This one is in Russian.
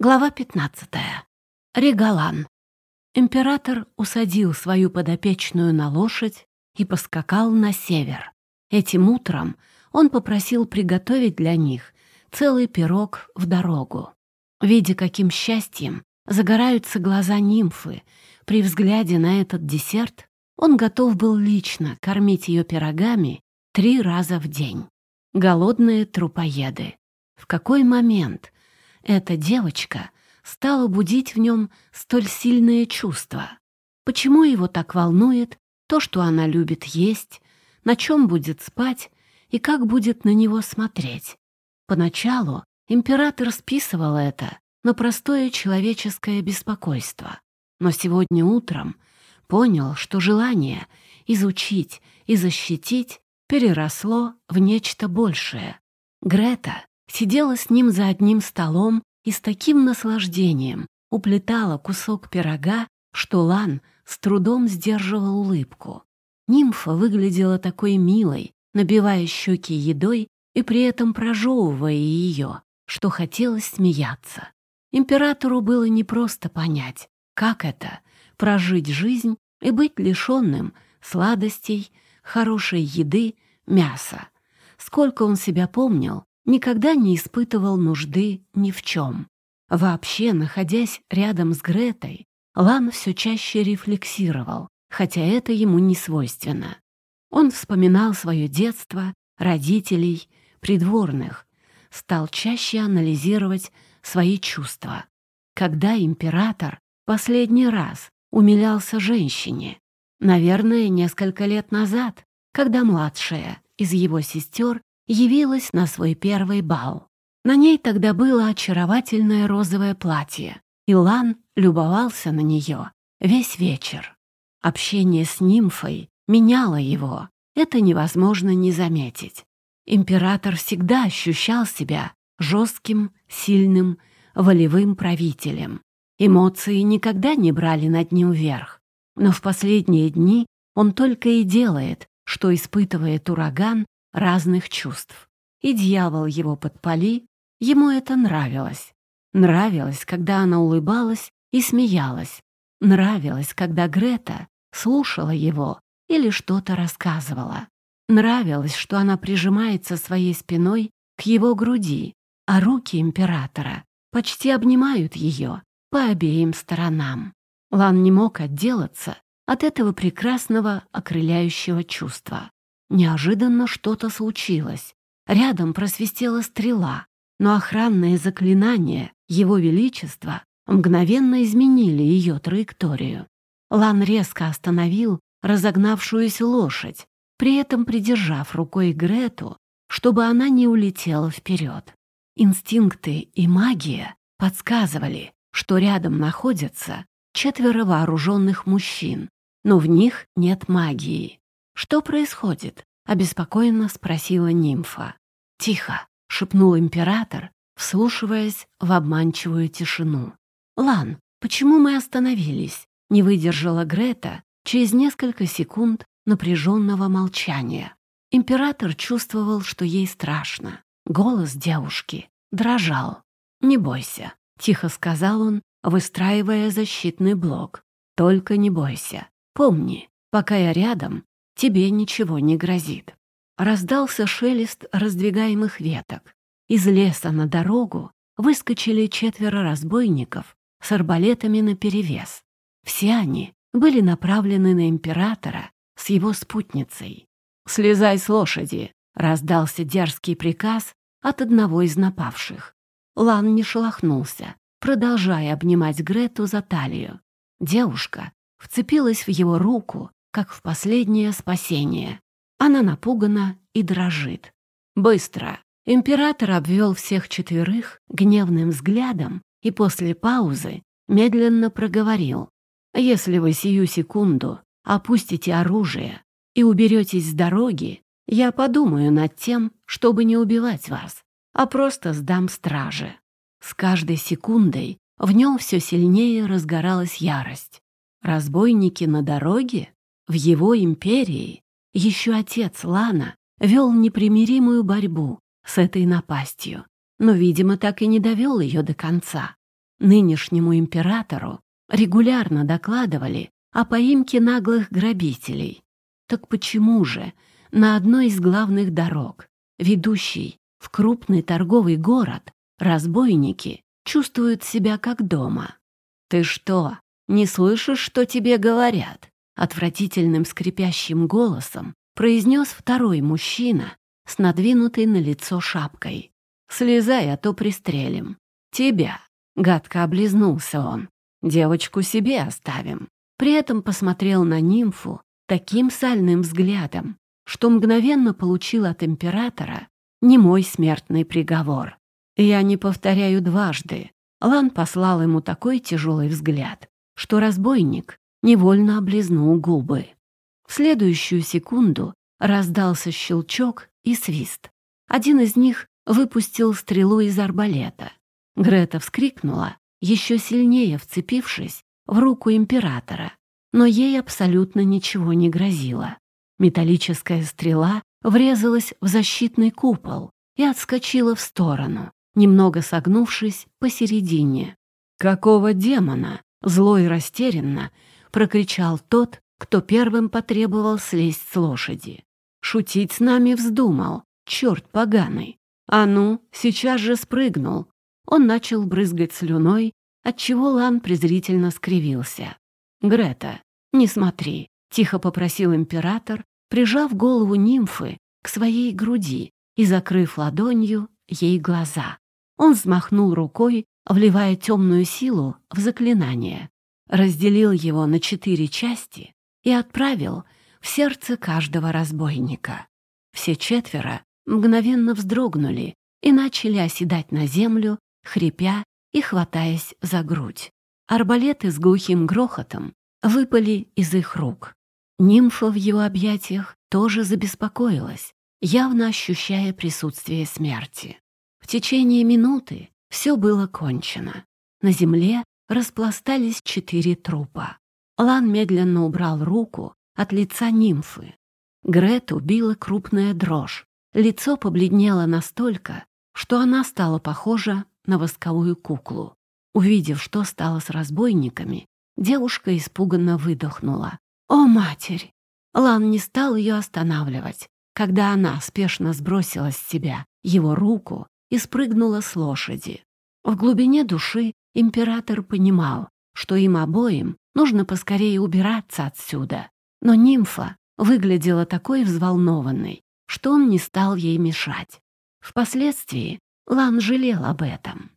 Глава 15. Регалан. Император усадил свою подопечную на лошадь и поскакал на север. Этим утром он попросил приготовить для них целый пирог в дорогу. Видя, каким счастьем загораются глаза нимфы при взгляде на этот десерт, он готов был лично кормить ее пирогами три раза в день. Голодные трупоеды. В какой момент — эта девочка стала будить в нем столь сильные чувства. Почему его так волнует то, что она любит есть, на чем будет спать и как будет на него смотреть? Поначалу император списывал это на простое человеческое беспокойство, но сегодня утром понял, что желание изучить и защитить переросло в нечто большее. Грета сидела с ним за одним столом и с таким наслаждением уплетала кусок пирога, что Лан с трудом сдерживал улыбку. Нимфа выглядела такой милой, набивая щеки едой и при этом прожевывая ее, что хотелось смеяться. Императору было непросто понять, как это — прожить жизнь и быть лишенным сладостей, хорошей еды, мяса. Сколько он себя помнил, никогда не испытывал нужды ни в чем. Вообще, находясь рядом с Гретой, Лан все чаще рефлексировал, хотя это ему не свойственно. Он вспоминал свое детство, родителей, придворных, стал чаще анализировать свои чувства. Когда император последний раз умилялся женщине? Наверное, несколько лет назад, когда младшая из его сестер явилась на свой первый бал. На ней тогда было очаровательное розовое платье, и Лан любовался на нее весь вечер. Общение с нимфой меняло его, это невозможно не заметить. Император всегда ощущал себя жестким, сильным, волевым правителем. Эмоции никогда не брали над ним верх, но в последние дни он только и делает, что испытывает ураган разных чувств. И дьявол его подпали, ему это нравилось. Нравилось, когда она улыбалась и смеялась. Нравилось, когда Грета слушала его или что-то рассказывала. Нравилось, что она прижимается своей спиной к его груди, а руки императора почти обнимают ее по обеим сторонам. Лан не мог отделаться от этого прекрасного окрыляющего чувства. Неожиданно что-то случилось. Рядом просвистела стрела, но охранные заклинания Его Величества мгновенно изменили ее траекторию. Лан резко остановил разогнавшуюся лошадь, при этом придержав рукой Грету, чтобы она не улетела вперед. Инстинкты и магия подсказывали, что рядом находятся четверо вооруженных мужчин, но в них нет магии. «Что происходит?» — обеспокоенно спросила нимфа. «Тихо!» — шепнул император, вслушиваясь в обманчивую тишину. «Лан, почему мы остановились?» — не выдержала Грета через несколько секунд напряженного молчания. Император чувствовал, что ей страшно. Голос девушки дрожал. «Не бойся», — тихо сказал он, выстраивая защитный блок. «Только не бойся. Помни, пока я рядом, тебе ничего не грозит. Раздался шелест раздвигаемых веток. Из леса на дорогу выскочили четверо разбойников с арбалетами наперевес. Все они были направлены на императора с его спутницей. «Слезай с лошади!» — раздался дерзкий приказ от одного из напавших. Лан не шелохнулся, продолжая обнимать Грету за талию. Девушка вцепилась в его руку как в последнее спасение. Она напугана и дрожит. Быстро. Император обвел всех четверых гневным взглядом и после паузы медленно проговорил. «Если вы сию секунду опустите оружие и уберетесь с дороги, я подумаю над тем, чтобы не убивать вас, а просто сдам страже». С каждой секундой в нем все сильнее разгоралась ярость. Разбойники на дороге? В его империи еще отец Лана вел непримиримую борьбу с этой напастью, но, видимо, так и не довел ее до конца. Нынешнему императору регулярно докладывали о поимке наглых грабителей. Так почему же на одной из главных дорог, ведущей в крупный торговый город, разбойники чувствуют себя как дома? «Ты что, не слышишь, что тебе говорят?» Отвратительным скрипящим голосом произнес второй мужчина с надвинутой на лицо шапкой. «Слезай, а то пристрелим. Тебя!» — гадко облизнулся он. «Девочку себе оставим». При этом посмотрел на нимфу таким сальным взглядом, что мгновенно получил от императора не мой смертный приговор. Я не повторяю дважды. Лан послал ему такой тяжелый взгляд, что разбойник невольно облизнул губы. В следующую секунду раздался щелчок и свист. Один из них выпустил стрелу из арбалета. Грета вскрикнула, еще сильнее вцепившись в руку императора, но ей абсолютно ничего не грозило. Металлическая стрела врезалась в защитный купол и отскочила в сторону, немного согнувшись посередине. «Какого демона?» — зло и растерянно прокричал тот, кто первым потребовал слезть с лошади. «Шутить с нами вздумал, черт поганый! А ну, сейчас же спрыгнул!» Он начал брызгать слюной, отчего Лан презрительно скривился. «Грета, не смотри», — тихо попросил император, прижав голову нимфы к своей груди и закрыв ладонью ей глаза. Он взмахнул рукой, вливая темную силу в заклинание, разделил его на четыре части и отправил в сердце каждого разбойника. Все четверо мгновенно вздрогнули и начали оседать на землю, хрипя и хватаясь за грудь. Арбалеты с глухим грохотом выпали из их рук. Нимфа в его объятиях тоже забеспокоилась, явно ощущая присутствие смерти. В течение минуты все было кончено. На земле распластались четыре трупа. Лан медленно убрал руку от лица нимфы. Грету била крупная дрожь. Лицо побледнело настолько, что она стала похожа на восковую куклу. Увидев, что стало с разбойниками, девушка испуганно выдохнула. «О, матерь!» Лан не стал ее останавливать, когда она спешно сбросила с себя его руку и спрыгнула с лошади. В глубине души император понимал, что им обоим нужно поскорее убираться отсюда. Но нимфа выглядела такой взволнованной, что он не стал ей мешать. Впоследствии Лан жалел об этом.